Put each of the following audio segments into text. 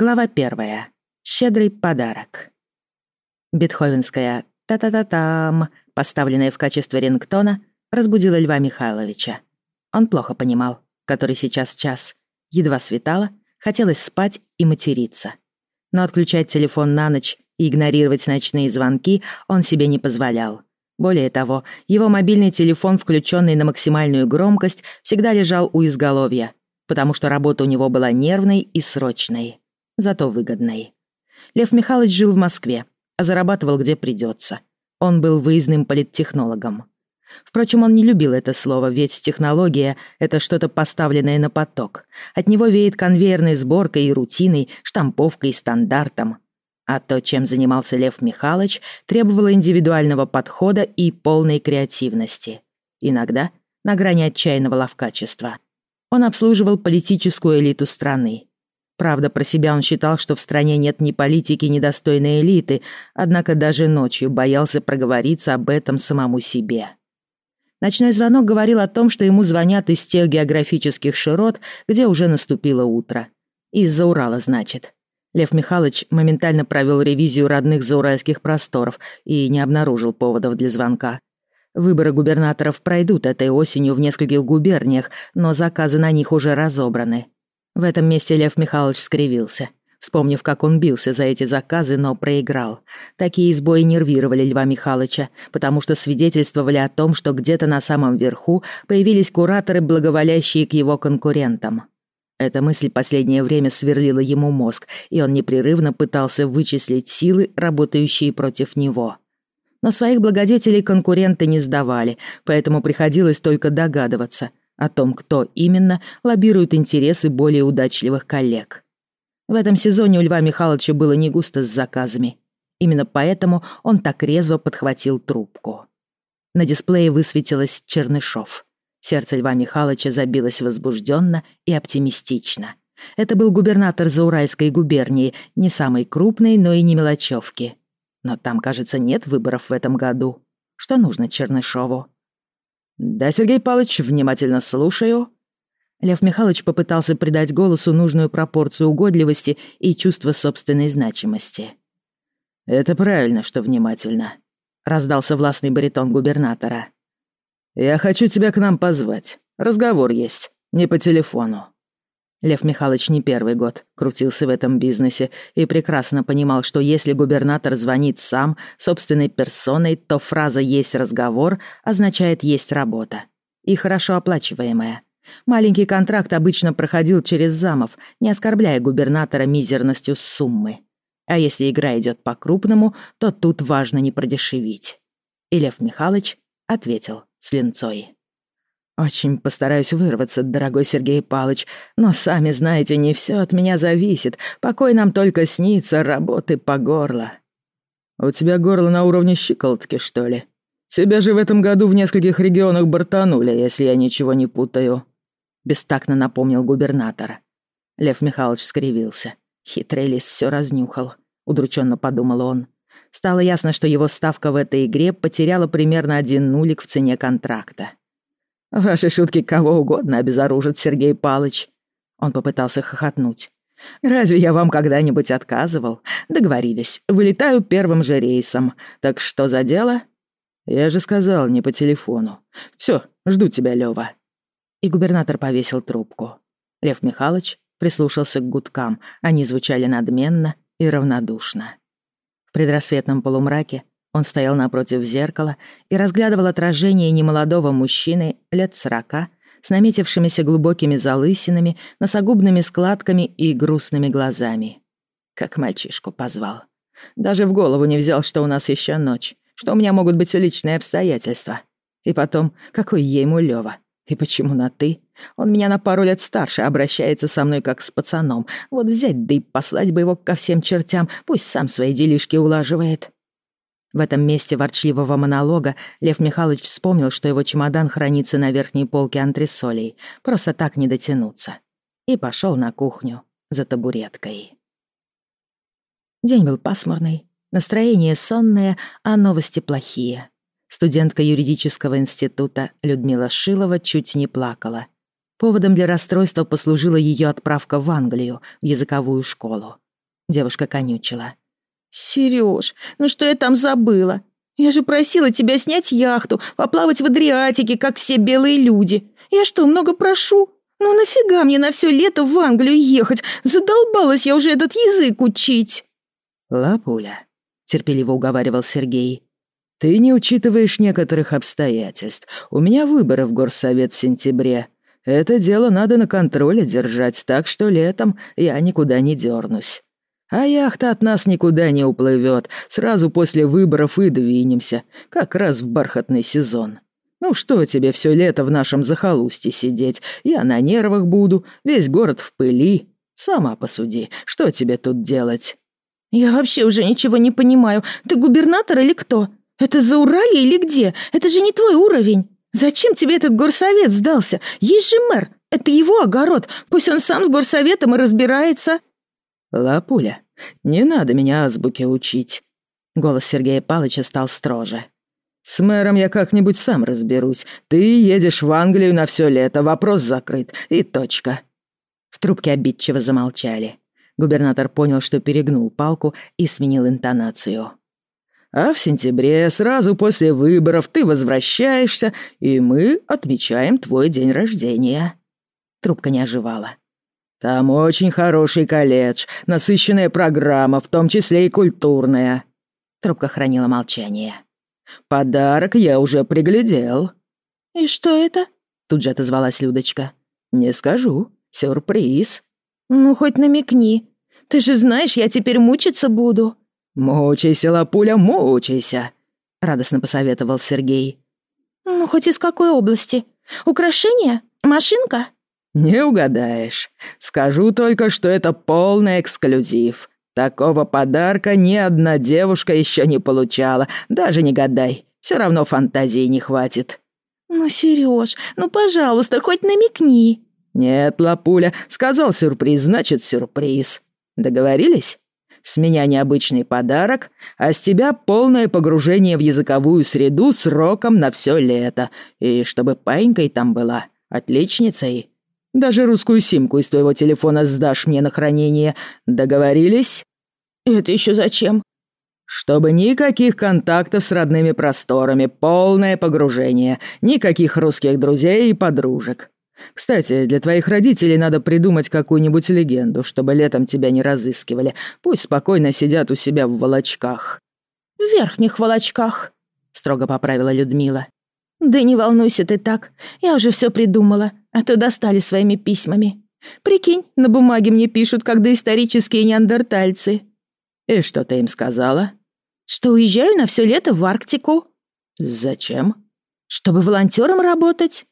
Глава первая. Щедрый подарок. Бетховенская «та-та-та-там», поставленная в качестве рингтона, разбудила Льва Михайловича. Он плохо понимал, который сейчас час. Едва светало, хотелось спать и материться. Но отключать телефон на ночь и игнорировать ночные звонки он себе не позволял. Более того, его мобильный телефон, включенный на максимальную громкость, всегда лежал у изголовья, потому что работа у него была нервной и срочной, зато выгодной. Лев Михайлович жил в Москве, а зарабатывал где придется. Он был выездным политтехнологом. Впрочем, он не любил это слово, ведь технология — это что-то поставленное на поток. От него веет конвейерной сборкой и рутиной, штамповкой и стандартом. А то, чем занимался Лев Михайлович, требовало индивидуального подхода и полной креативности. Иногда на грани отчаянного ловкачества. Он обслуживал политическую элиту страны. Правда, про себя он считал, что в стране нет ни политики, ни достойной элиты, однако даже ночью боялся проговориться об этом самому себе. Ночной звонок говорил о том, что ему звонят из тех географических широт, где уже наступило утро. Из-за Урала, значит. Лев Михайлович моментально провел ревизию родных зауральских просторов и не обнаружил поводов для звонка. Выборы губернаторов пройдут этой осенью в нескольких губерниях, но заказы на них уже разобраны. В этом месте Лев Михайлович скривился вспомнив, как он бился за эти заказы, но проиграл. Такие сбои нервировали Льва Михайловича, потому что свидетельствовали о том, что где-то на самом верху появились кураторы, благоволящие к его конкурентам. Эта мысль последнее время сверлила ему мозг, и он непрерывно пытался вычислить силы, работающие против него. Но своих благодетелей конкуренты не сдавали, поэтому приходилось только догадываться о том, кто именно лоббирует интересы более удачливых коллег. В этом сезоне у Льва Михайловича было не густо с заказами. Именно поэтому он так резво подхватил трубку. На дисплее высветилось Чернышов. Сердце Льва Михайловича забилось возбужденно и оптимистично. Это был губернатор Зауральской губернии, не самой крупной, но и не мелочевки. Но там, кажется, нет выборов в этом году. Что нужно Чернышову? «Да, Сергей Павлович, внимательно слушаю», Лев Михайлович попытался придать голосу нужную пропорцию угодливости и чувства собственной значимости. «Это правильно, что внимательно», — раздался властный баритон губернатора. «Я хочу тебя к нам позвать. Разговор есть, не по телефону». Лев Михайлович не первый год крутился в этом бизнесе и прекрасно понимал, что если губернатор звонит сам, собственной персоной, то фраза «есть разговор» означает «есть работа». И хорошо оплачиваемая. Маленький контракт обычно проходил через замов, не оскорбляя губернатора мизерностью суммы. А если игра идет по-крупному, то тут важно не продешевить. И Лев Михайлович ответил с линцой. «Очень постараюсь вырваться, дорогой Сергей Палыч, но, сами знаете, не все от меня зависит. Покой нам только снится, работы по горло». «У тебя горло на уровне щиколотки, что ли? Тебя же в этом году в нескольких регионах бортанули, если я ничего не путаю», бестактно напомнил губернатор. Лев Михайлович скривился. Хитрый лис все разнюхал, удрученно подумал он. Стало ясно, что его ставка в этой игре потеряла примерно один нулик в цене контракта. «Ваши шутки кого угодно обезоружат, Сергей Палыч». Он попытался хохотнуть. «Разве я вам когда-нибудь отказывал? Договорились. Вылетаю первым же рейсом. Так что за дело?» «Я же сказал, не по телефону. Все, жду тебя, Лёва» и губернатор повесил трубку. Лев Михайлович прислушался к гудкам, они звучали надменно и равнодушно. В предрассветном полумраке он стоял напротив зеркала и разглядывал отражение немолодого мужчины лет сорока с наметившимися глубокими залысинами, носогубными складками и грустными глазами. Как мальчишку позвал. Даже в голову не взял, что у нас еще ночь, что у меня могут быть личные обстоятельства. И потом, какой ему Лёва, и почему на «ты»? Он меня на пару лет старше, обращается со мной как с пацаном. Вот взять да и послать бы его ко всем чертям, пусть сам свои делишки улаживает. В этом месте ворчливого монолога Лев Михайлович вспомнил, что его чемодан хранится на верхней полке антресолей. Просто так не дотянуться. И пошел на кухню за табуреткой. День был пасмурный, настроение сонное, а новости плохие. Студентка юридического института Людмила Шилова чуть не плакала. Поводом для расстройства послужила ее отправка в Англию, в языковую школу. Девушка конючила. «Серёж, ну что я там забыла? Я же просила тебя снять яхту, поплавать в Адриатике, как все белые люди. Я что, много прошу? Ну нафига мне на все лето в Англию ехать? Задолбалась я уже этот язык учить!» «Лапуля», — терпеливо уговаривал Сергей, — «ты не учитываешь некоторых обстоятельств. У меня выборы в горсовет в сентябре. Это дело надо на контроле держать, так что летом я никуда не дернусь. А яхта от нас никуда не уплывет. Сразу после выборов и двинемся, как раз в бархатный сезон. Ну что тебе все лето в нашем захолустье сидеть? Я на нервах буду, весь город в пыли. Сама посуди, что тебе тут делать?» «Я вообще уже ничего не понимаю. Ты губернатор или кто? Это за Уралье или где? Это же не твой уровень. Зачем тебе этот горсовет сдался? Есть же мэр. Это его огород. Пусть он сам с горсоветом и разбирается». «Лапуля, не надо меня азбуке учить». Голос Сергея Палыча стал строже. «С мэром я как-нибудь сам разберусь. Ты едешь в Англию на все лето, вопрос закрыт. И точка». В трубке обидчиво замолчали. Губернатор понял, что перегнул палку и сменил интонацию. «А в сентябре, сразу после выборов, ты возвращаешься, и мы отмечаем твой день рождения». Трубка не оживала. Там очень хороший колледж, насыщенная программа, в том числе и культурная». Трубка хранила молчание. «Подарок я уже приглядел». «И что это?» Тут же отозвалась Людочка. «Не скажу. Сюрприз». «Ну, хоть намекни. Ты же знаешь, я теперь мучиться буду». «Мучайся, лапуля, мучайся», — радостно посоветовал Сергей. «Ну, хоть из какой области? Украшение? Машинка?» «Не угадаешь. Скажу только, что это полный эксклюзив. Такого подарка ни одна девушка еще не получала. Даже не гадай. Все равно фантазии не хватит». «Ну, Сереж, ну, пожалуйста, хоть намекни». «Нет, Лапуля, сказал сюрприз, значит сюрприз. Договорились? С меня необычный подарок, а с тебя полное погружение в языковую среду сроком на все лето. И чтобы паинькой там была, отличницей. Даже русскую симку из твоего телефона сдашь мне на хранение. Договорились?» «Это еще зачем?» «Чтобы никаких контактов с родными просторами, полное погружение, никаких русских друзей и подружек. Кстати, для твоих родителей надо придумать какую-нибудь легенду, чтобы летом тебя не разыскивали. Пусть спокойно сидят у себя в волочках». «В верхних волочках», — строго поправила Людмила. «Да не волнуйся ты так, я уже все придумала а то достали своими письмами. Прикинь, на бумаге мне пишут, как доисторические неандертальцы». «И что ты им сказала?» «Что уезжаю на все лето в Арктику». «Зачем?» «Чтобы волонтером работать».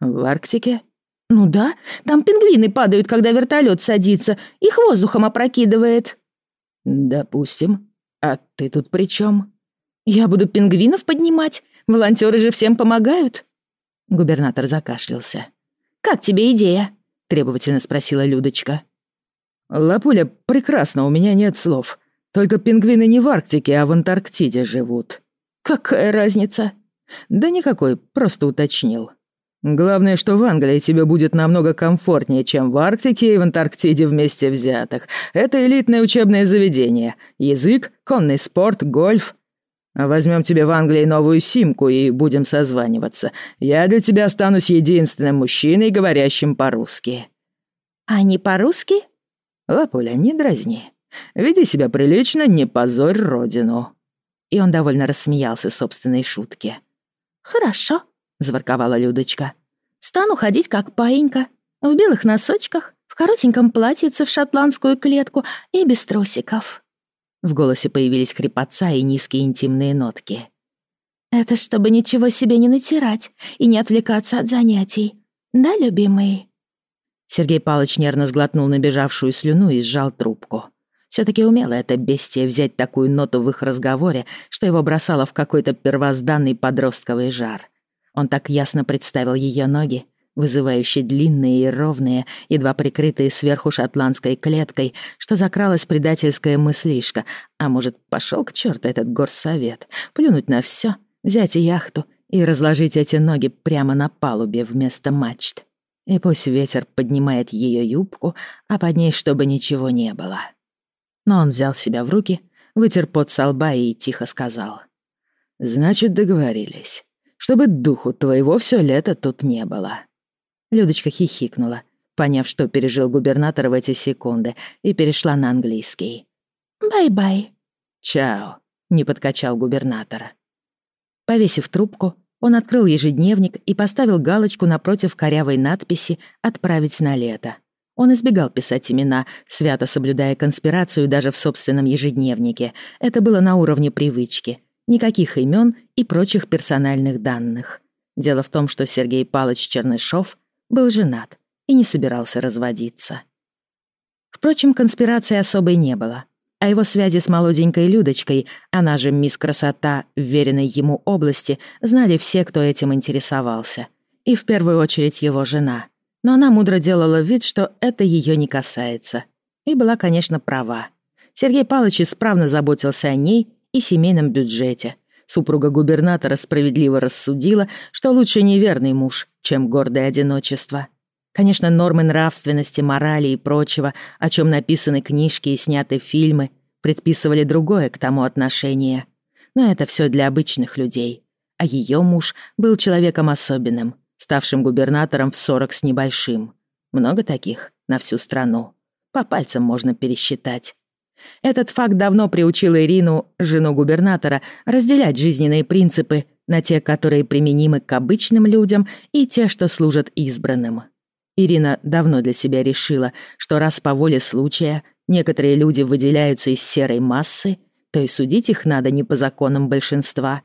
«В Арктике?» «Ну да, там пингвины падают, когда вертолет садится, их воздухом опрокидывает». «Допустим. А ты тут при чем? «Я буду пингвинов поднимать. Волонтеры же всем помогают». Губернатор закашлялся. «Как тебе идея?» — требовательно спросила Людочка. «Лапуля, прекрасно, у меня нет слов. Только пингвины не в Арктике, а в Антарктиде живут». «Какая разница?» «Да никакой, просто уточнил. Главное, что в Англии тебе будет намного комфортнее, чем в Арктике и в Антарктиде вместе взятых. Это элитное учебное заведение. Язык, конный спорт, гольф. Возьмем тебе в Англии новую симку и будем созваниваться. Я для тебя останусь единственным мужчиной, говорящим по-русски». «А не по-русски?» «Лапуля, не дразни. Веди себя прилично, не позорь родину». И он довольно рассмеялся собственной шутке. «Хорошо», — заворковала Людочка. «Стану ходить как паинька, в белых носочках, в коротеньком платьице в шотландскую клетку и без трусиков». В голосе появились хрипотца и низкие интимные нотки. «Это чтобы ничего себе не натирать и не отвлекаться от занятий. Да, любимый?» Сергей Палыч нервно сглотнул набежавшую слюну и сжал трубку. все таки умело это бестие взять такую ноту в их разговоре, что его бросало в какой-то первозданный подростковый жар. Он так ясно представил ее ноги, вызывающе длинные и ровные, едва прикрытые сверху шотландской клеткой, что закралась предательская мыслишка. А может, пошел к черту этот горсовет, плюнуть на все, взять яхту и разложить эти ноги прямо на палубе вместо мачт. И пусть ветер поднимает ее юбку, а под ней чтобы ничего не было. Но он взял себя в руки, вытер пот со лба и тихо сказал. «Значит, договорились, чтобы духу твоего все лето тут не было». Людочка хихикнула, поняв, что пережил губернатор в эти секунды, и перешла на английский. «Bye-bye». «Чао», — не подкачал губернатор. Повесив трубку, он открыл ежедневник и поставил галочку напротив корявой надписи «Отправить на лето». Он избегал писать имена, свято соблюдая конспирацию даже в собственном ежедневнике. Это было на уровне привычки. Никаких имен и прочих персональных данных. Дело в том, что Сергей Палыч Чернышов был женат и не собирался разводиться. Впрочем, конспирации особой не было. О его связи с молоденькой Людочкой, она же мисс Красота, вверенной ему области, знали все, кто этим интересовался. И в первую очередь его жена. Но она мудро делала вид, что это ее не касается. И была, конечно, права. Сергей Павлович исправно заботился о ней и семейном бюджете. Супруга губернатора справедливо рассудила, что лучше неверный муж, чем гордое одиночество. Конечно, нормы нравственности, морали и прочего, о чем написаны книжки и сняты фильмы, предписывали другое к тому отношение. Но это все для обычных людей. А ее муж был человеком особенным, ставшим губернатором в сорок с небольшим. Много таких на всю страну. По пальцам можно пересчитать. Этот факт давно приучил Ирину, жену губернатора, разделять жизненные принципы на те, которые применимы к обычным людям, и те, что служат избранным. Ирина давно для себя решила, что раз по воле случая некоторые люди выделяются из серой массы, то и судить их надо не по законам большинства.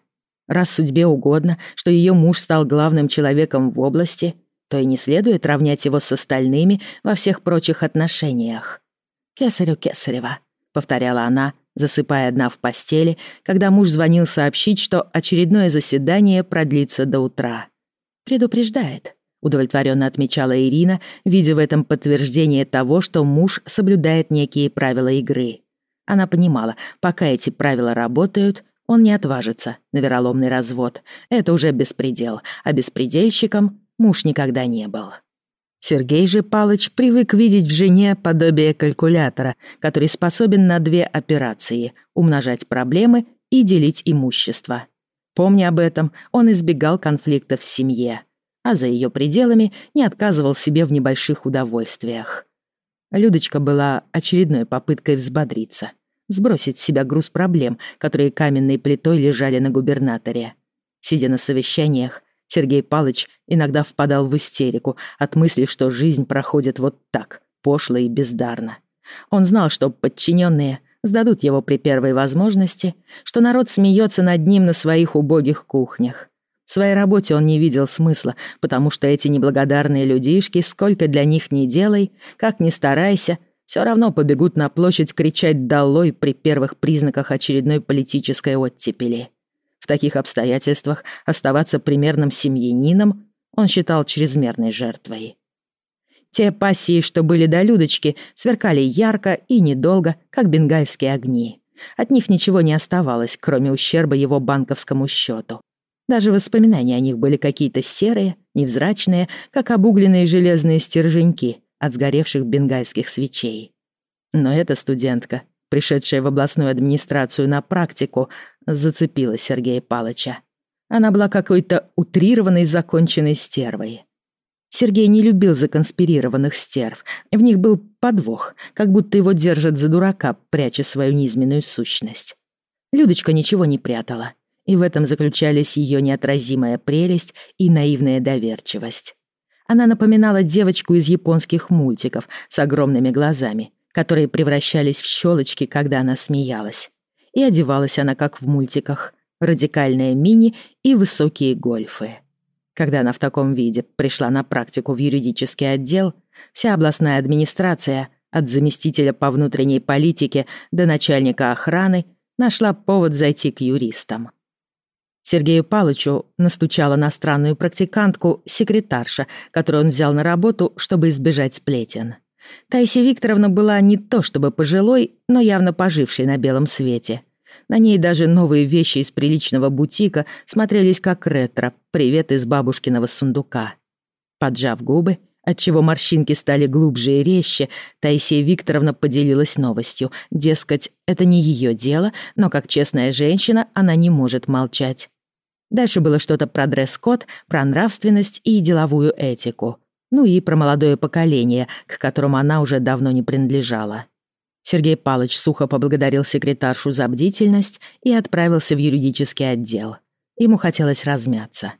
Раз судьбе угодно, что ее муж стал главным человеком в области, то и не следует равнять его с остальными во всех прочих отношениях. «Кесарю Кесарева», — повторяла она, засыпая одна в постели, когда муж звонил сообщить, что очередное заседание продлится до утра. Предупреждает, удовлетворенно отмечала Ирина, видя в этом подтверждение того, что муж соблюдает некие правила игры. Она понимала, пока эти правила работают, он не отважится на вероломный развод. Это уже беспредел, а беспредельщиком муж никогда не был. Сергей же Палыч привык видеть в жене подобие калькулятора, который способен на две операции — умножать проблемы и делить имущество. Помня об этом, он избегал конфликтов в семье — а за ее пределами не отказывал себе в небольших удовольствиях. Людочка была очередной попыткой взбодриться, сбросить с себя груз проблем, которые каменной плитой лежали на губернаторе. Сидя на совещаниях, Сергей Палыч иногда впадал в истерику от мысли, что жизнь проходит вот так, пошло и бездарно. Он знал, что подчиненные сдадут его при первой возможности, что народ смеется над ним на своих убогих кухнях. В своей работе он не видел смысла, потому что эти неблагодарные людишки, сколько для них ни делай, как ни старайся, все равно побегут на площадь кричать «долой» при первых признаках очередной политической оттепели. В таких обстоятельствах оставаться примерным семьянином он считал чрезмерной жертвой. Те пассии, что были до Людочки, сверкали ярко и недолго, как бенгальские огни. От них ничего не оставалось, кроме ущерба его банковскому счету. Даже воспоминания о них были какие-то серые, невзрачные, как обугленные железные стерженьки от сгоревших бенгальских свечей. Но эта студентка, пришедшая в областную администрацию на практику, зацепила Сергея Палыча. Она была какой-то утрированной законченной стервой. Сергей не любил законспирированных стерв. В них был подвох, как будто его держат за дурака, пряча свою низменную сущность. Людочка ничего не прятала и в этом заключались ее неотразимая прелесть и наивная доверчивость. Она напоминала девочку из японских мультиков с огромными глазами, которые превращались в щелочки, когда она смеялась. И одевалась она, как в мультиках, радикальная мини и высокие гольфы. Когда она в таком виде пришла на практику в юридический отдел, вся областная администрация, от заместителя по внутренней политике до начальника охраны, нашла повод зайти к юристам. Сергею Палычу настучала на странную практикантку секретарша, которую он взял на работу, чтобы избежать сплетен. Таисия Викторовна была не то чтобы пожилой, но явно пожившей на белом свете. На ней даже новые вещи из приличного бутика смотрелись как ретро, привет из бабушкиного сундука. Поджав губы, отчего морщинки стали глубже и резче, Таисия Викторовна поделилась новостью. Дескать, это не ее дело, но как честная женщина она не может молчать. Дальше было что-то про дресс-код, про нравственность и деловую этику. Ну и про молодое поколение, к которому она уже давно не принадлежала. Сергей Палыч сухо поблагодарил секретаршу за бдительность и отправился в юридический отдел. Ему хотелось размяться.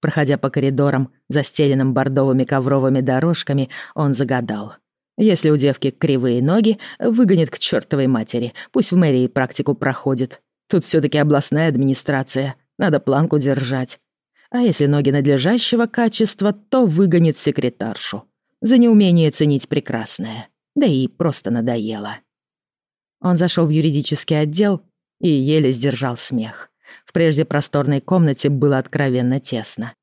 Проходя по коридорам, застеленным бордовыми ковровыми дорожками, он загадал. Если у девки кривые ноги, выгонит к чертовой матери. Пусть в мэрии практику проходит. Тут все таки областная администрация. Надо планку держать. А если ноги надлежащего качества, то выгонит секретаршу. За неумение ценить прекрасное. Да и просто надоело. Он зашел в юридический отдел и еле сдержал смех. В прежде просторной комнате было откровенно тесно.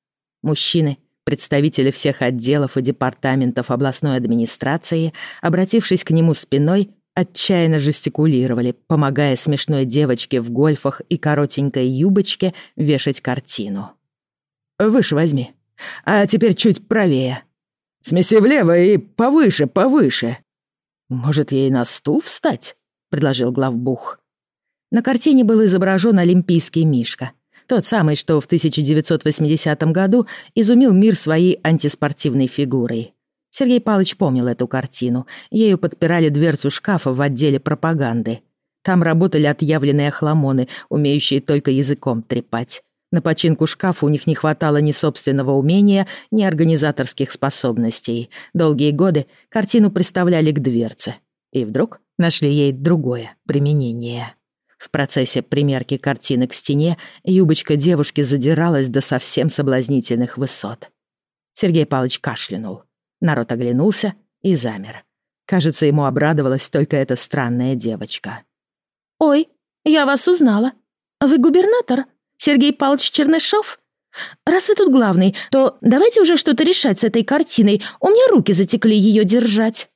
Мужчины, представители всех отделов и департаментов областной администрации, обратившись к нему спиной, отчаянно жестикулировали, помогая смешной девочке в гольфах и коротенькой юбочке вешать картину. «Выше возьми. А теперь чуть правее. Смеси влево и повыше, повыше». «Может, ей на стул встать?» — предложил главбух. На картине был изображен олимпийский мишка. Тот самый, что в 1980 году изумил мир своей антиспортивной фигурой. Сергей Павлович помнил эту картину. Ею подпирали дверцу шкафа в отделе пропаганды. Там работали отъявленные охламоны, умеющие только языком трепать. На починку шкафа у них не хватало ни собственного умения, ни организаторских способностей. Долгие годы картину приставляли к дверце. И вдруг нашли ей другое применение. В процессе примерки картины к стене юбочка девушки задиралась до совсем соблазнительных высот. Сергей Павлович кашлянул. Народ оглянулся и замер. Кажется, ему обрадовалась только эта странная девочка. «Ой, я вас узнала. Вы губернатор? Сергей Павлович Чернышов? Раз вы тут главный, то давайте уже что-то решать с этой картиной. У меня руки затекли ее держать».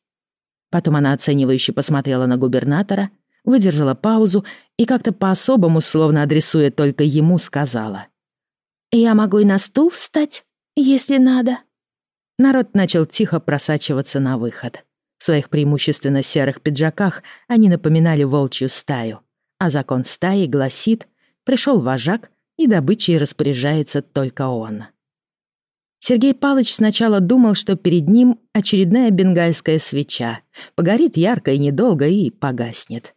Потом она оценивающе посмотрела на губернатора, выдержала паузу и как-то по-особому, словно адресуя только ему, сказала. «Я могу и на стул встать, если надо». Народ начал тихо просачиваться на выход. В своих преимущественно серых пиджаках они напоминали волчью стаю, а закон стаи гласит «пришел вожак, и добычей распоряжается только он». Сергей Палыч сначала думал, что перед ним очередная бенгальская свеча. Погорит ярко и недолго и погаснет.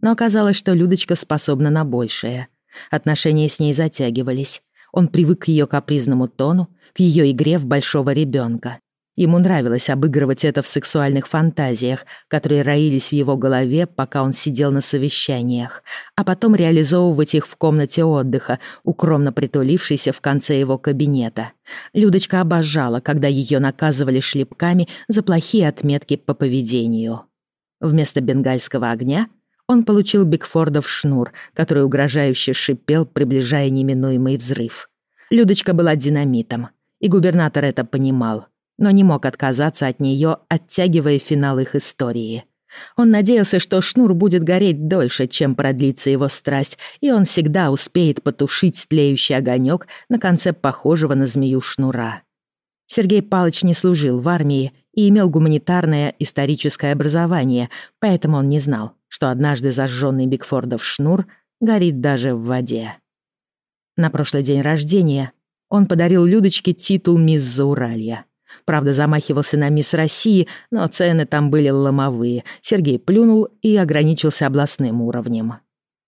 Но оказалось, что Людочка способна на большее. Отношения с ней затягивались. Он привык к ее капризному тону, к ее игре в большого ребенка. Ему нравилось обыгрывать это в сексуальных фантазиях, которые роились в его голове, пока он сидел на совещаниях, а потом реализовывать их в комнате отдыха, укромно притулившейся в конце его кабинета. Людочка обожала, когда ее наказывали шлепками за плохие отметки по поведению. Вместо бенгальского огня он получил Бигфордов шнур, который угрожающе шипел, приближая неминуемый взрыв. Людочка была динамитом, и губернатор это понимал но не мог отказаться от нее, оттягивая финал их истории. Он надеялся, что шнур будет гореть дольше, чем продлится его страсть, и он всегда успеет потушить тлеющий огонек на конце похожего на змею шнура. Сергей Палыч не служил в армии и имел гуманитарное историческое образование, поэтому он не знал, что однажды зажженный Бигфордов шнур горит даже в воде. На прошлый день рождения он подарил Людочке титул «Мисс Зауралья». Правда, замахивался на мисс России, но цены там были ломовые. Сергей плюнул и ограничился областным уровнем.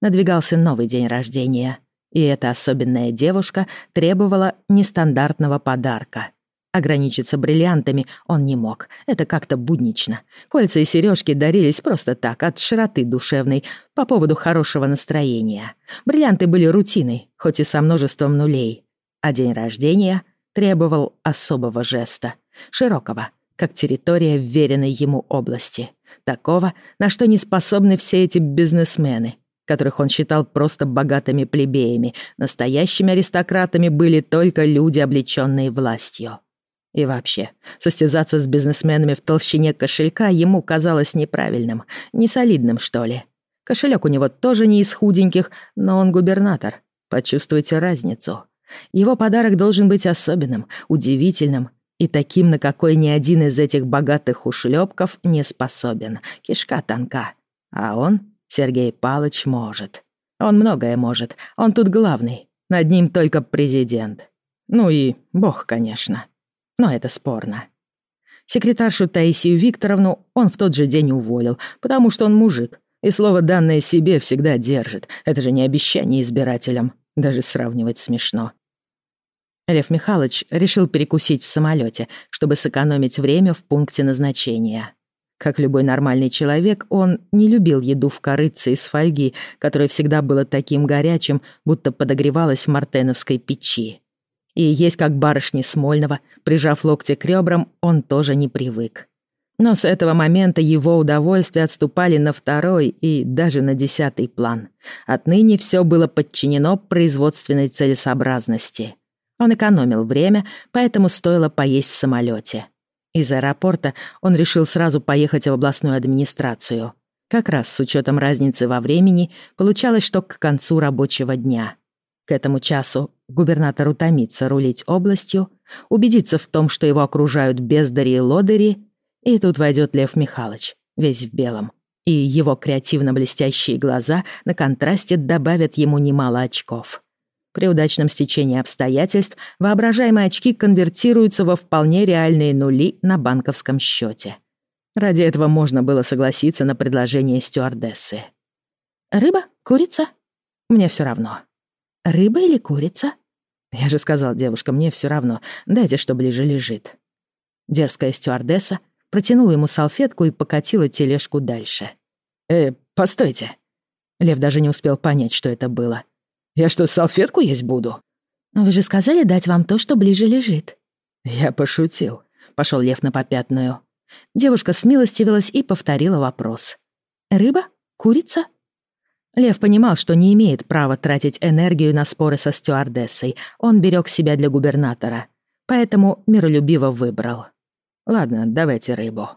Надвигался новый день рождения. И эта особенная девушка требовала нестандартного подарка. Ограничиться бриллиантами он не мог. Это как-то буднично. Кольца и сережки дарились просто так, от широты душевной, по поводу хорошего настроения. Бриллианты были рутиной, хоть и со множеством нулей. А день рождения требовал особого жеста, широкого, как территория вверенной ему области, такого, на что не способны все эти бизнесмены, которых он считал просто богатыми плебеями, настоящими аристократами были только люди, облеченные властью. И вообще, состязаться с бизнесменами в толщине кошелька ему казалось неправильным, несолидным, что ли. Кошелек у него тоже не из худеньких, но он губернатор. Почувствуйте разницу. Его подарок должен быть особенным, удивительным и таким, на какой ни один из этих богатых ушлепков не способен. Кишка тонка. А он, Сергей Палыч, может. Он многое может. Он тут главный. Над ним только президент. Ну и бог, конечно. Но это спорно. Секретаршу Таисию Викторовну он в тот же день уволил, потому что он мужик, и слово данное себе всегда держит. Это же не обещание избирателям. Даже сравнивать смешно. Лев Михайлович решил перекусить в самолете, чтобы сэкономить время в пункте назначения. Как любой нормальный человек, он не любил еду в корыце из фольги, которое всегда было таким горячим, будто подогревалось в мартеновской печи. И есть как барышни Смольного, прижав локти к ребрам, он тоже не привык. Но с этого момента его удовольствия отступали на второй и даже на десятый план. Отныне все было подчинено производственной целесообразности. Он экономил время, поэтому стоило поесть в самолете. Из аэропорта он решил сразу поехать в областную администрацию. Как раз с учетом разницы во времени получалось, что к концу рабочего дня. К этому часу губернатор утомится рулить областью, убедиться в том, что его окружают бездари и лодыри, и тут войдет Лев Михайлович, весь в белом. И его креативно блестящие глаза на контрасте добавят ему немало очков. При удачном стечении обстоятельств воображаемые очки конвертируются во вполне реальные нули на банковском счете. Ради этого можно было согласиться на предложение стюардессы. «Рыба? Курица? Мне все равно». «Рыба или курица?» «Я же сказал, девушка, мне все равно. Дайте, что ближе лежит». Дерзкая стюардесса протянула ему салфетку и покатила тележку дальше. «Э, постойте». Лев даже не успел понять, что это было. Я что, салфетку есть буду?» «Вы же сказали дать вам то, что ближе лежит». «Я пошутил», — пошел Лев на попятную. Девушка смилостивилась и повторила вопрос. «Рыба? Курица?» Лев понимал, что не имеет права тратить энергию на споры со стюардессой. Он берег себя для губернатора. Поэтому миролюбиво выбрал. «Ладно, давайте рыбу».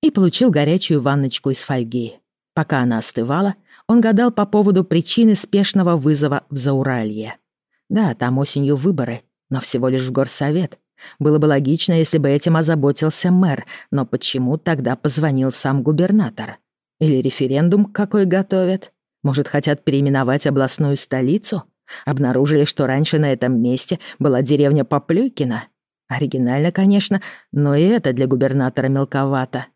И получил горячую ванночку из фольги. Пока она остывала, он гадал по поводу причины спешного вызова в Зауралье. Да, там осенью выборы, но всего лишь в горсовет. Было бы логично, если бы этим озаботился мэр, но почему тогда позвонил сам губернатор? Или референдум какой готовят? Может, хотят переименовать областную столицу? Обнаружили, что раньше на этом месте была деревня Поплюйкина? Оригинально, конечно, но и это для губернатора мелковато.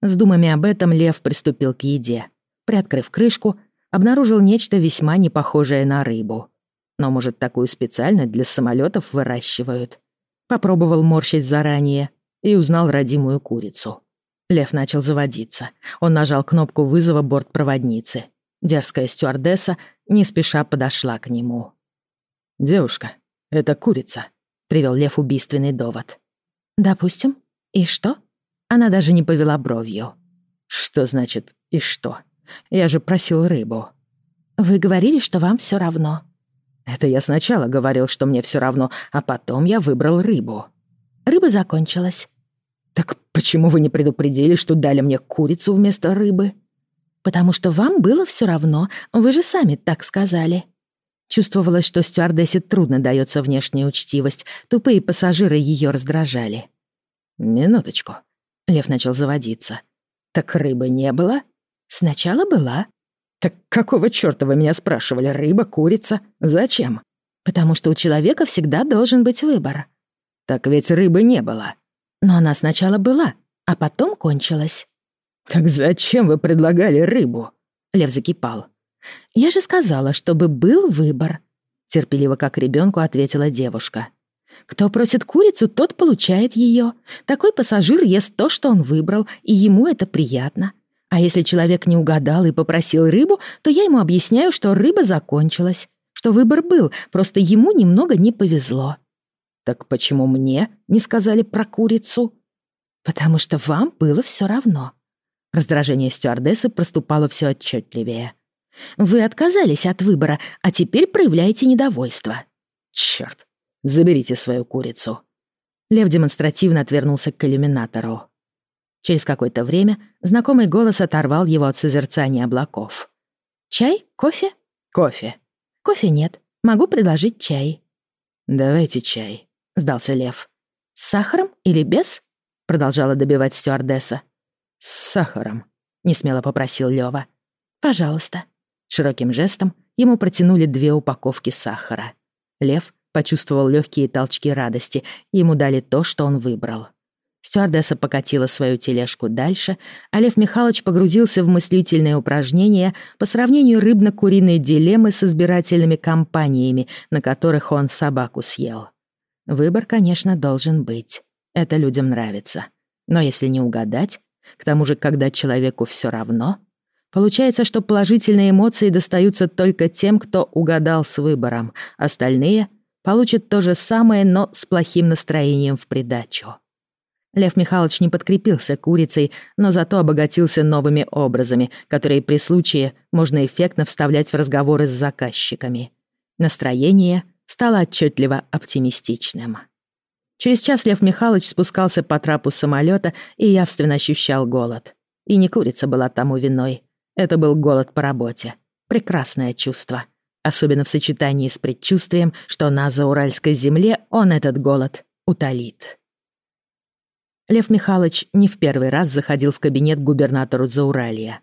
С думами об этом Лев приступил к еде. Приоткрыв крышку, обнаружил нечто весьма непохожее на рыбу. Но, может, такую специально для самолетов выращивают. Попробовал морщить заранее и узнал родимую курицу. Лев начал заводиться. Он нажал кнопку вызова бортпроводницы. Дерзкая стюардесса не спеша подошла к нему. «Девушка, это курица», — привел Лев убийственный довод. «Допустим. И что?» Она даже не повела бровью. «Что значит «и что»?» Я же просил рыбу». «Вы говорили, что вам все равно». «Это я сначала говорил, что мне все равно, а потом я выбрал рыбу». «Рыба закончилась». «Так почему вы не предупредили, что дали мне курицу вместо рыбы?» «Потому что вам было все равно, вы же сами так сказали». Чувствовалось, что стюардессе трудно дается внешняя учтивость, тупые пассажиры ее раздражали. «Минуточку», — Лев начал заводиться. «Так рыбы не было?» Сначала была. Так какого чёрта вы меня спрашивали? Рыба, курица? Зачем? Потому что у человека всегда должен быть выбор. Так ведь рыбы не было. Но она сначала была, а потом кончилась. Так зачем вы предлагали рыбу? Лев закипал. Я же сказала, чтобы был выбор. Терпеливо, как ребенку, ответила девушка. Кто просит курицу, тот получает ее. Такой пассажир ест то, что он выбрал, и ему это приятно. А если человек не угадал и попросил рыбу, то я ему объясняю, что рыба закончилась, что выбор был, просто ему немного не повезло. Так почему мне не сказали про курицу? Потому что вам было все равно. Раздражение стюардессы проступало все отчетливее. Вы отказались от выбора, а теперь проявляете недовольство. Черт, заберите свою курицу. Лев демонстративно отвернулся к иллюминатору. Через какое-то время знакомый голос оторвал его от созерцания облаков. «Чай? Кофе?» «Кофе». «Кофе нет. Могу предложить чай». «Давайте чай», — сдался Лев. «С сахаром или без?» — продолжала добивать стюардесса. «С сахаром», — несмело попросил Лёва. «Пожалуйста». Широким жестом ему протянули две упаковки сахара. Лев почувствовал легкие толчки радости. Ему дали то, что он выбрал. Стюардесса покатила свою тележку дальше, а Лев Михайлович погрузился в мыслительные упражнения по сравнению рыбно-куриной дилеммы с избирательными кампаниями, на которых он собаку съел. Выбор, конечно, должен быть. Это людям нравится. Но если не угадать, к тому же, когда человеку все равно, получается, что положительные эмоции достаются только тем, кто угадал с выбором, остальные получат то же самое, но с плохим настроением в придачу. Лев Михайлович не подкрепился курицей, но зато обогатился новыми образами, которые при случае можно эффектно вставлять в разговоры с заказчиками. Настроение стало отчетливо оптимистичным. Через час Лев Михайлович спускался по трапу самолета и явственно ощущал голод. И не курица была тому виной. Это был голод по работе. Прекрасное чувство. Особенно в сочетании с предчувствием, что на зауральской земле он этот голод утолит. Лев Михайлович не в первый раз заходил в кабинет губернатору Зауралья.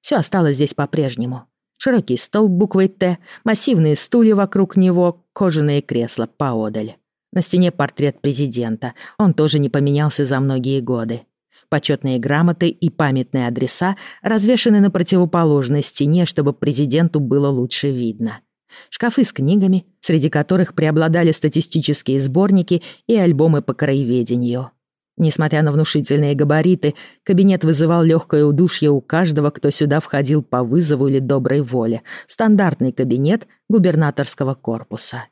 Все осталось здесь по-прежнему. Широкий стол буквой «Т», массивные стулья вокруг него, кожаные кресла поодаль. На стене портрет президента. Он тоже не поменялся за многие годы. Почетные грамоты и памятные адреса развешаны на противоположной стене, чтобы президенту было лучше видно. Шкафы с книгами, среди которых преобладали статистические сборники и альбомы по краеведению. Несмотря на внушительные габариты, кабинет вызывал легкое удушье у каждого, кто сюда входил по вызову или доброй воле. Стандартный кабинет губернаторского корпуса.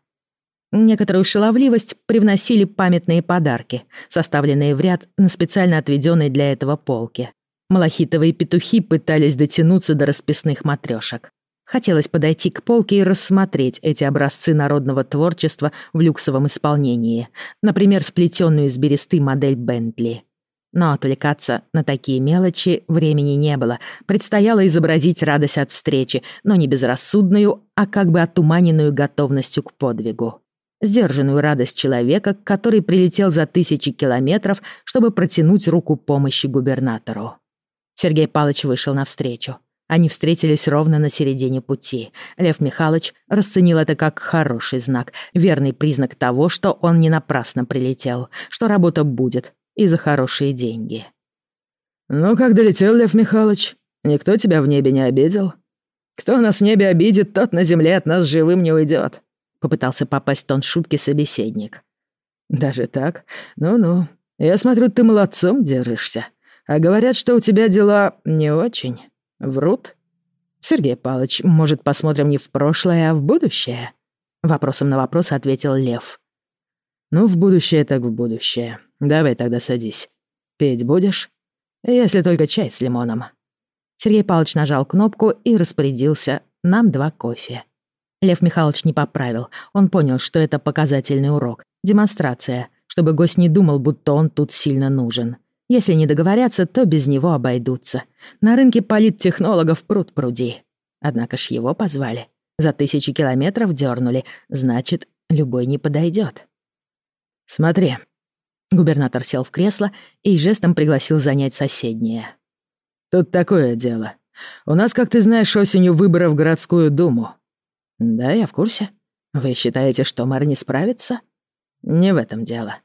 Некоторую шаловливость привносили памятные подарки, составленные в ряд на специально отведенной для этого полке. Малахитовые петухи пытались дотянуться до расписных матрешек. Хотелось подойти к полке и рассмотреть эти образцы народного творчества в люксовом исполнении, например, сплетенную из бересты модель Бентли. Но отвлекаться на такие мелочи времени не было. Предстояло изобразить радость от встречи, но не безрассудную, а как бы отуманенную готовностью к подвигу. Сдержанную радость человека, который прилетел за тысячи километров, чтобы протянуть руку помощи губернатору. Сергей Палыч вышел навстречу. Они встретились ровно на середине пути. Лев Михайлович расценил это как хороший знак, верный признак того, что он не напрасно прилетел, что работа будет и за хорошие деньги. «Ну, как долетел, Лев Михайлович? Никто тебя в небе не обидел? Кто нас в небе обидит, тот на земле от нас живым не уйдет», — попытался попасть в тон шутки собеседник. «Даже так? Ну-ну. Я смотрю, ты молодцом держишься. А говорят, что у тебя дела не очень». Врут? Сергей Павлович, может, посмотрим не в прошлое, а в будущее? Вопросом на вопрос ответил Лев. Ну, в будущее так в будущее. Давай тогда садись. Петь будешь? Если только чай с лимоном. Сергей Павлович нажал кнопку и распорядился «Нам два кофе». Лев Михайлович не поправил. Он понял, что это показательный урок, демонстрация, чтобы гость не думал, будто он тут сильно нужен. Если не договорятся, то без него обойдутся. На рынке политтехнологов пруд пруди. Однако ж его позвали. За тысячи километров дернули. Значит, любой не подойдет. «Смотри». Губернатор сел в кресло и жестом пригласил занять соседнее. «Тут такое дело. У нас, как ты знаешь, осенью выборы в городскую думу». «Да, я в курсе. Вы считаете, что мэр не справится?» «Не в этом дело».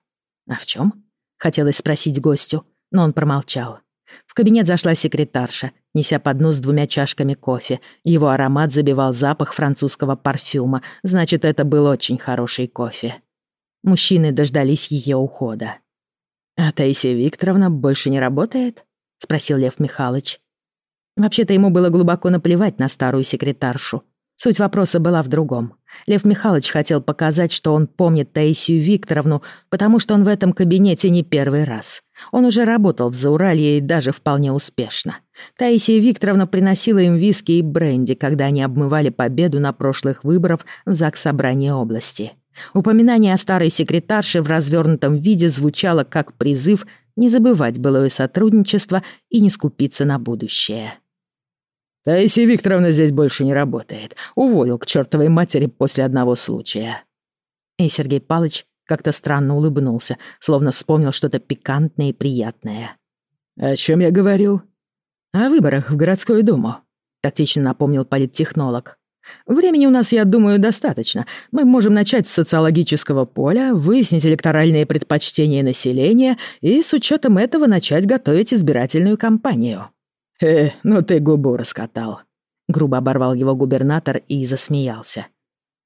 «А в чем? хотелось спросить гостю но он промолчал. В кабинет зашла секретарша, неся поднос с двумя чашками кофе. Его аромат забивал запах французского парфюма, значит, это был очень хороший кофе. Мужчины дождались ее ухода. «А Таисия Викторовна больше не работает?» — спросил Лев Михайлович. Вообще-то ему было глубоко наплевать на старую секретаршу. Суть вопроса была в другом. Лев Михайлович хотел показать, что он помнит Таисию Викторовну, потому что он в этом кабинете не первый раз. Он уже работал в Зауралье и даже вполне успешно. Таисия Викторовна приносила им виски и бренди, когда они обмывали победу на прошлых выборах в ЗАГС Собрания области. Упоминание о старой секретарше в развернутом виде звучало как призыв не забывать былое сотрудничество и не скупиться на будущее. Таисия Викторовна здесь больше не работает. Уволил к чертовой матери после одного случая». И Сергей Палыч как-то странно улыбнулся, словно вспомнил что-то пикантное и приятное. «О чем я говорил?» «О выборах в городскую думу», — тактично напомнил политтехнолог. «Времени у нас, я думаю, достаточно. Мы можем начать с социологического поля, выяснить электоральные предпочтения населения и с учетом этого начать готовить избирательную кампанию». «Э, ну ты губу раскатал», — грубо оборвал его губернатор и засмеялся.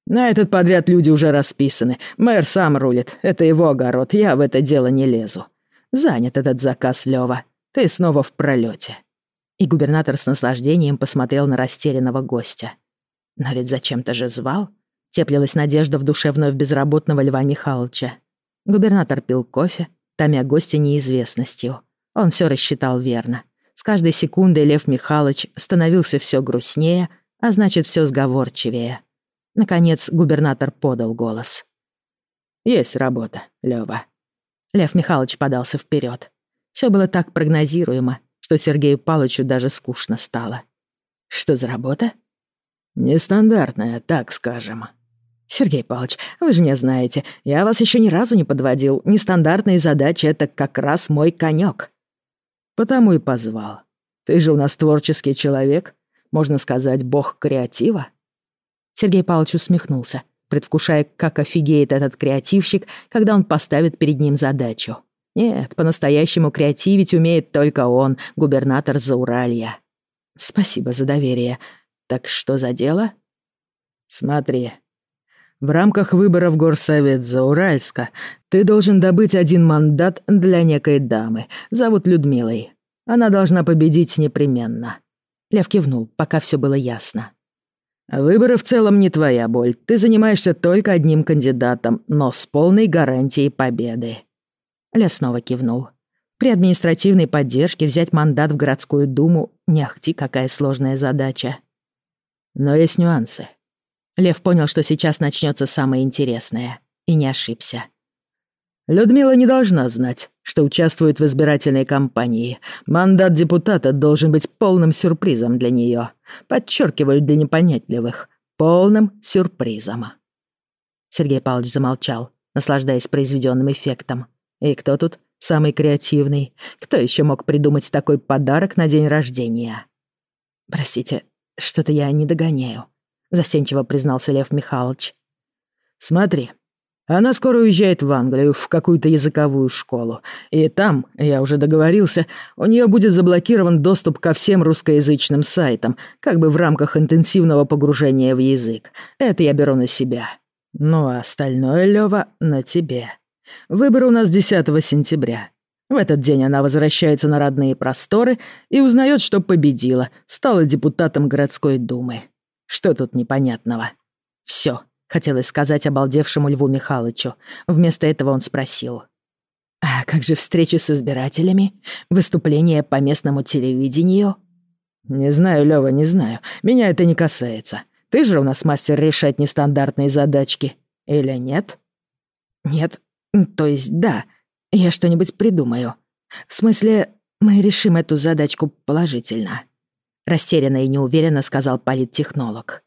«На этот подряд люди уже расписаны. Мэр сам рулит. Это его огород. Я в это дело не лезу. Занят этот заказ, Лёва. Ты снова в пролете. И губернатор с наслаждением посмотрел на растерянного гостя. Но ведь зачем-то же звал. Теплилась надежда в душе вновь безработного Льва Михайловича. Губернатор пил кофе, томя гостя неизвестностью. Он все рассчитал верно. С каждой секундой Лев Михайлович становился все грустнее, а значит, все сговорчивее. Наконец губернатор подал голос. «Есть работа, Лёва». Лев Михайлович подался вперед. Все было так прогнозируемо, что Сергею Палычу даже скучно стало. «Что за работа?» «Нестандартная, так скажем». «Сергей Павлович, вы же меня знаете, я вас еще ни разу не подводил. Нестандартные задачи — это как раз мой конек. «Потому и позвал. Ты же у нас творческий человек, можно сказать, бог креатива». Сергей Павлович усмехнулся, предвкушая, как офигеет этот креативщик, когда он поставит перед ним задачу. Нет, по-настоящему креативить умеет только он, губернатор Зауралья. Спасибо за доверие. Так что за дело? Смотри. В рамках выборов Горсовет Зауральска ты должен добыть один мандат для некой дамы. Зовут Людмилой. Она должна победить непременно. Лев кивнул, пока все было ясно. Выборы в целом не твоя боль. Ты занимаешься только одним кандидатом, но с полной гарантией победы. Лев снова кивнул. При административной поддержке взять мандат в городскую думу — не ахти какая сложная задача. Но есть нюансы. Лев понял, что сейчас начнется самое интересное, и не ошибся. Людмила не должна знать, что участвует в избирательной кампании. Мандат депутата должен быть полным сюрпризом для нее. Подчеркиваю для непонятливых. Полным сюрпризом. Сергей Павлович замолчал, наслаждаясь произведенным эффектом. И кто тут самый креативный? Кто еще мог придумать такой подарок на день рождения? Простите, что-то я не догоняю, застенчиво признался Лев Михайлович. Смотри, она скоро уезжает в Англию, в какую-то языковую школу. И там, я уже договорился, у нее будет заблокирован доступ ко всем русскоязычным сайтам, как бы в рамках интенсивного погружения в язык. Это я беру на себя. Ну а остальное, Лёва, на тебе. Выборы у нас 10 сентября. В этот день она возвращается на родные просторы и узнает, что победила, стала депутатом городской думы. Что тут непонятного? Все, хотелось сказать обалдевшему Льву Михайловичу. Вместо этого он спросил. «А как же встречи с избирателями? Выступления по местному телевидению?» «Не знаю, Лёва, не знаю. Меня это не касается. Ты же у нас мастер решать нестандартные задачки. Или нет?» «Нет, то есть да, я что-нибудь придумаю. В смысле, мы решим эту задачку положительно. Растерянно и неуверенно сказал политтехнолог.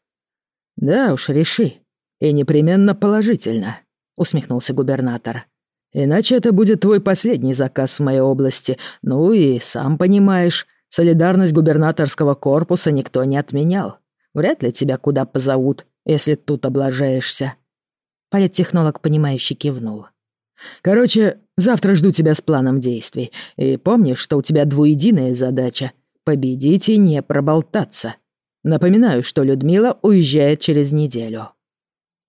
Да уж, реши. И непременно положительно, усмехнулся губернатор. Иначе это будет твой последний заказ в моей области. Ну и, сам понимаешь, солидарность губернаторского корпуса никто не отменял. Вряд ли тебя куда позовут, если тут облажаешься. Политтехнолог, понимающе кивнул. Короче, завтра жду тебя с планом действий. И помни, что у тебя двуединая задача — победить и не проболтаться. Напоминаю, что Людмила уезжает через неделю».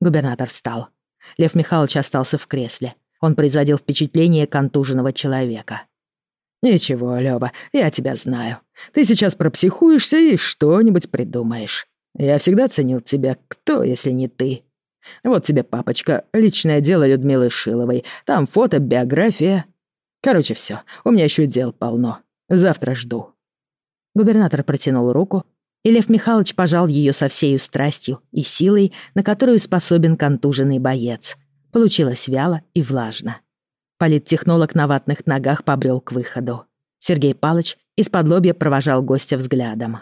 Губернатор встал. Лев Михайлович остался в кресле. Он производил впечатление контуженного человека. «Ничего, Лёва, я тебя знаю. Ты сейчас пропсихуешься и что-нибудь придумаешь. Я всегда ценил тебя, кто, если не ты. Вот тебе папочка, личное дело Людмилы Шиловой. Там фото, биография. Короче, все. У меня еще дел полно. Завтра жду». Губернатор протянул руку, и Лев Михайлович пожал ее со всею страстью и силой, на которую способен контуженный боец. Получилось вяло и влажно. Политтехнолог на ватных ногах побрел к выходу. Сергей Палыч из-под лобья провожал гостя взглядом.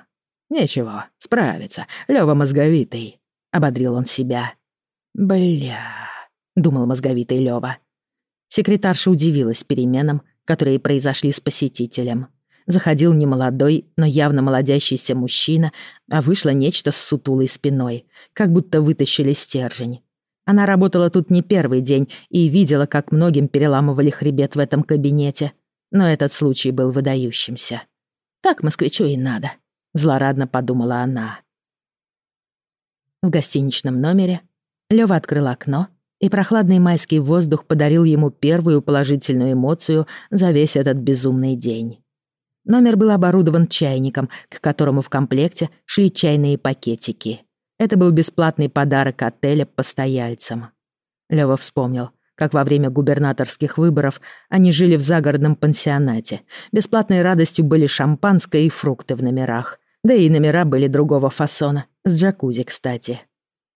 «Ничего, справится. Лёва мозговитый», — ободрил он себя. Бля. думал мозговитый Лёва. Секретарша удивилась переменам, которые произошли с посетителем. Заходил немолодой, но явно молодящийся мужчина, а вышло нечто с сутулой спиной, как будто вытащили стержень. Она работала тут не первый день и видела, как многим переламывали хребет в этом кабинете, но этот случай был выдающимся. «Так москвичу и надо», — злорадно подумала она. В гостиничном номере Лёва открыл окно, и прохладный майский воздух подарил ему первую положительную эмоцию за весь этот безумный день. Номер был оборудован чайником, к которому в комплекте шли чайные пакетики. Это был бесплатный подарок отеля постояльцам. Лёва вспомнил, как во время губернаторских выборов они жили в загородном пансионате. Бесплатной радостью были шампанское и фрукты в номерах. Да и номера были другого фасона, с джакузи, кстати.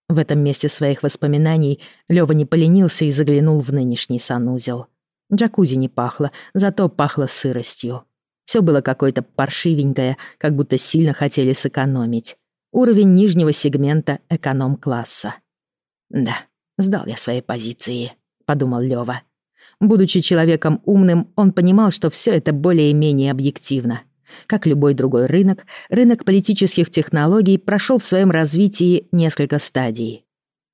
В этом месте своих воспоминаний Лёва не поленился и заглянул в нынешний санузел. Джакузи не пахло, зато пахло сыростью. Все было какое-то паршивенькое, как будто сильно хотели сэкономить. Уровень нижнего сегмента эконом-класса. «Да, сдал я свои позиции», — подумал Лёва. Будучи человеком умным, он понимал, что все это более-менее объективно. Как любой другой рынок, рынок политических технологий прошел в своем развитии несколько стадий.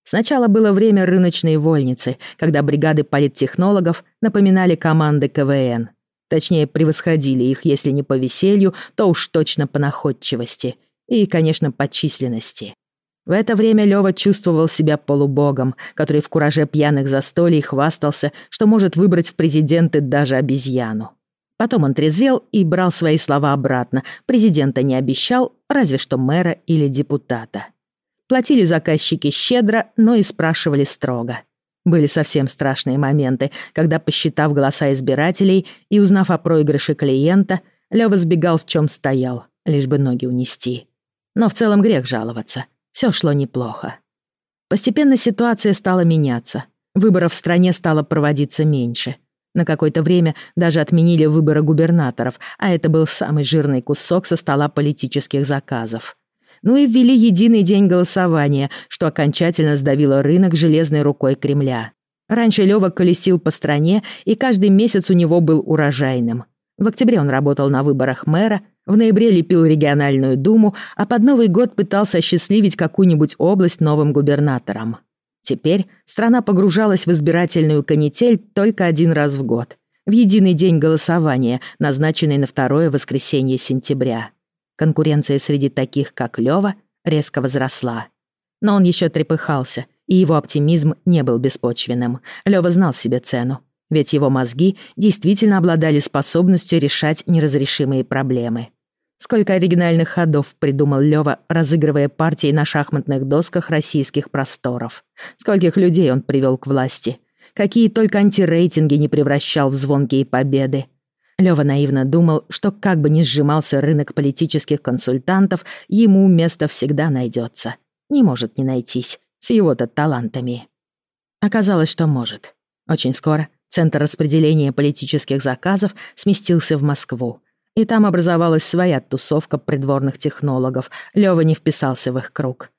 Сначала было время рыночной вольницы, когда бригады политтехнологов напоминали команды КВН. Точнее, превосходили их, если не по веселью, то уж точно по находчивости. И, конечно, по численности. В это время Лёва чувствовал себя полубогом, который в кураже пьяных застолий хвастался, что может выбрать в президенты даже обезьяну. Потом он трезвел и брал свои слова обратно. Президента не обещал, разве что мэра или депутата. Платили заказчики щедро, но и спрашивали строго. Были совсем страшные моменты, когда, посчитав голоса избирателей и узнав о проигрыше клиента, Лёва сбегал в чем стоял, лишь бы ноги унести. Но в целом грех жаловаться. Все шло неплохо. Постепенно ситуация стала меняться. Выборов в стране стало проводиться меньше. На какое-то время даже отменили выборы губернаторов, а это был самый жирный кусок со стола политических заказов ну и ввели единый день голосования, что окончательно сдавило рынок железной рукой Кремля. Раньше Лёва колесил по стране, и каждый месяц у него был урожайным. В октябре он работал на выборах мэра, в ноябре лепил региональную думу, а под Новый год пытался осчастливить какую-нибудь область новым губернатором. Теперь страна погружалась в избирательную канитель только один раз в год, в единый день голосования, назначенный на второе воскресенье сентября. Конкуренция среди таких, как Лёва, резко возросла. Но он еще трепыхался, и его оптимизм не был беспочвенным. Лёва знал себе цену, ведь его мозги действительно обладали способностью решать неразрешимые проблемы. Сколько оригинальных ходов придумал Лёва, разыгрывая партии на шахматных досках российских просторов. Скольких людей он привел к власти. Какие только антирейтинги не превращал в звонкие победы. Лёва наивно думал, что как бы ни сжимался рынок политических консультантов, ему место всегда найдется. Не может не найтись, с его-то талантами. Оказалось, что может. Очень скоро центр распределения политических заказов сместился в Москву. И там образовалась своя тусовка придворных технологов. Лёва не вписался в их круг.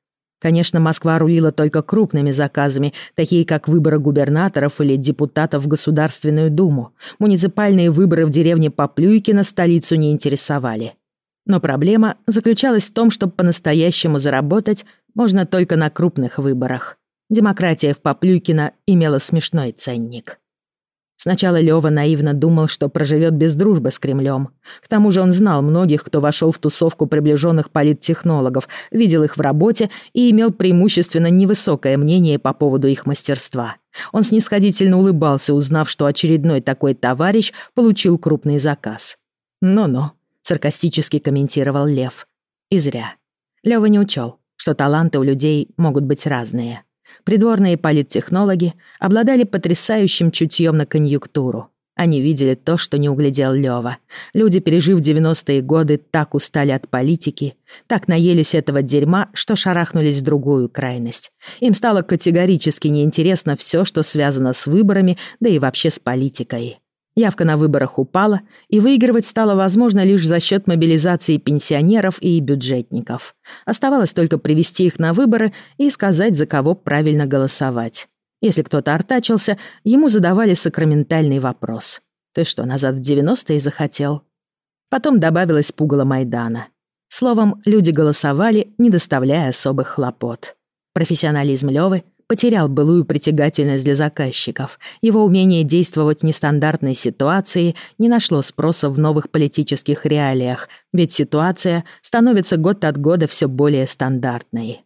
Конечно, Москва рулила только крупными заказами, такие как выборы губернаторов или депутатов в Государственную Думу. Муниципальные выборы в деревне Поплюйкино столицу не интересовали. Но проблема заключалась в том, что по-настоящему заработать можно только на крупных выборах. Демократия в Поплюйкино имела смешной ценник. Сначала Лёва наивно думал, что проживет без дружбы с Кремлем. К тому же он знал многих, кто вошел в тусовку приближенных политтехнологов, видел их в работе и имел преимущественно невысокое мнение по поводу их мастерства. Он снисходительно улыбался, узнав, что очередной такой товарищ получил крупный заказ. «Ну-ну», — саркастически комментировал Лев. И зря. Лёва не учел, что таланты у людей могут быть разные. Придворные политтехнологи обладали потрясающим чутьем на конъюнктуру. Они видели то, что не углядел Лёва. Люди, пережив 90-е годы, так устали от политики, так наелись этого дерьма, что шарахнулись в другую крайность. Им стало категорически неинтересно все, что связано с выборами, да и вообще с политикой. Явка на выборах упала, и выигрывать стало возможно лишь за счет мобилизации пенсионеров и бюджетников. Оставалось только привести их на выборы и сказать, за кого правильно голосовать. Если кто-то артачился, ему задавали сакраментальный вопрос. «Ты что, назад в девяностые захотел?» Потом добавилось пугало Майдана. Словом, люди голосовали, не доставляя особых хлопот. Профессионализм Лёвы потерял былую притягательность для заказчиков. Его умение действовать в нестандартной ситуации не нашло спроса в новых политических реалиях, ведь ситуация становится год от года все более стандартной.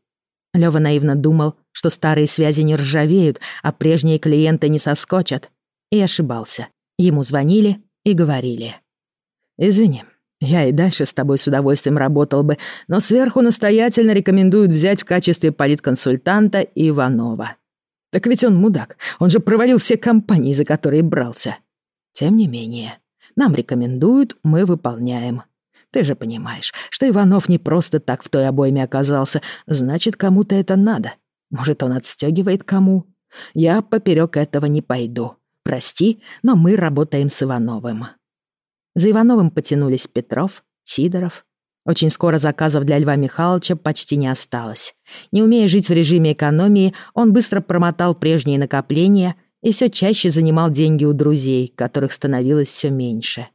Лёва наивно думал, что старые связи не ржавеют, а прежние клиенты не соскочат. И ошибался. Ему звонили и говорили. «Извини, я и дальше с тобой с удовольствием работал бы, но сверху настоятельно рекомендуют взять в качестве политконсультанта Иванова. Так ведь он мудак, он же провалил все компании, за которые брался. Тем не менее, нам рекомендуют, мы выполняем. Ты же понимаешь, что Иванов не просто так в той обойме оказался, значит, кому-то это надо. Может, он отстегивает кому? Я поперек этого не пойду. Прости, но мы работаем с Ивановым. За Ивановым потянулись Петров, Сидоров. Очень скоро заказов для Льва Михайловича почти не осталось. Не умея жить в режиме экономии, он быстро промотал прежние накопления и все чаще занимал деньги у друзей, которых становилось все меньше.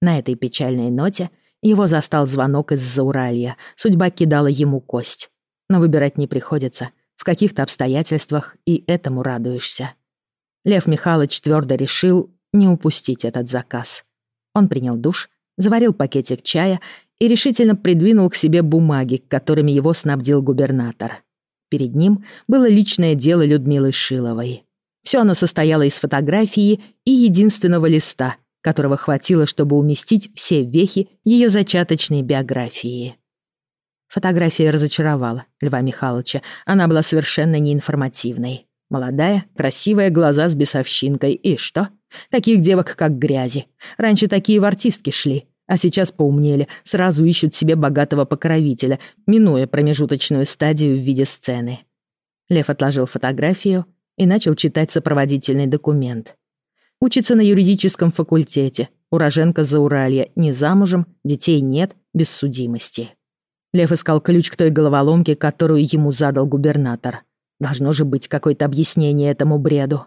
На этой печальной ноте его застал звонок из Зауралья. Судьба кидала ему кость. Но выбирать не приходится. В каких-то обстоятельствах и этому радуешься. Лев Михайлович твердо решил не упустить этот заказ. Он принял душ, заварил пакетик чая и решительно придвинул к себе бумаги, которыми его снабдил губернатор. Перед ним было личное дело Людмилы Шиловой. Все оно состояло из фотографии и единственного листа, которого хватило, чтобы уместить все вехи ее зачаточной биографии. Фотография разочаровала Льва Михайловича. Она была совершенно неинформативной. Молодая, красивая, глаза с бесовщинкой. И что? Таких девок, как грязи. Раньше такие в артистки шли, а сейчас поумнели, сразу ищут себе богатого покровителя, минуя промежуточную стадию в виде сцены. Лев отложил фотографию и начал читать сопроводительный документ. Учится на юридическом факультете, уроженка Зауралья, не замужем, детей нет, без судимости. Лев искал ключ к той головоломке, которую ему задал губернатор. Должно же быть какое-то объяснение этому бреду.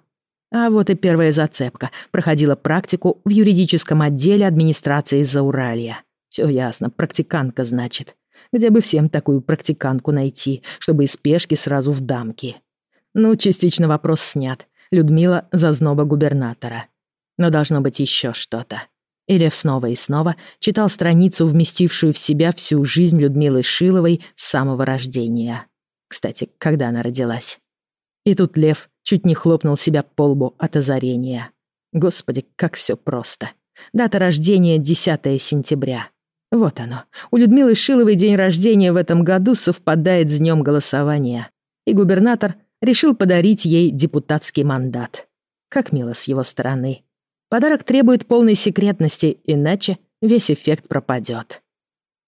А вот и первая зацепка. Проходила практику в юридическом отделе администрации Зауралья. Все ясно, практиканка, значит. Где бы всем такую практиканку найти, чтобы из пешки сразу в дамки? Ну, частично вопрос снят. Людмила — зазноба губернатора. Но должно быть еще что-то. И Лев снова и снова читал страницу, вместившую в себя всю жизнь Людмилы Шиловой с самого рождения. Кстати, когда она родилась? И тут Лев чуть не хлопнул себя по лбу от озарения. Господи, как все просто. Дата рождения 10 сентября. Вот оно. У Людмилы Шиловой день рождения в этом году совпадает с днем голосования. И губернатор решил подарить ей депутатский мандат. Как мило с его стороны. Подарок требует полной секретности, иначе весь эффект пропадет.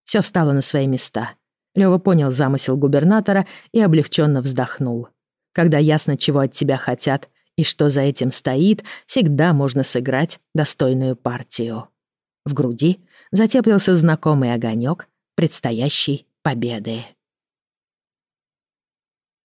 Все встало на свои места. Лёва понял замысел губернатора и облегченно вздохнул. Когда ясно, чего от тебя хотят и что за этим стоит, всегда можно сыграть достойную партию. В груди затеплился знакомый огонек предстоящей победы.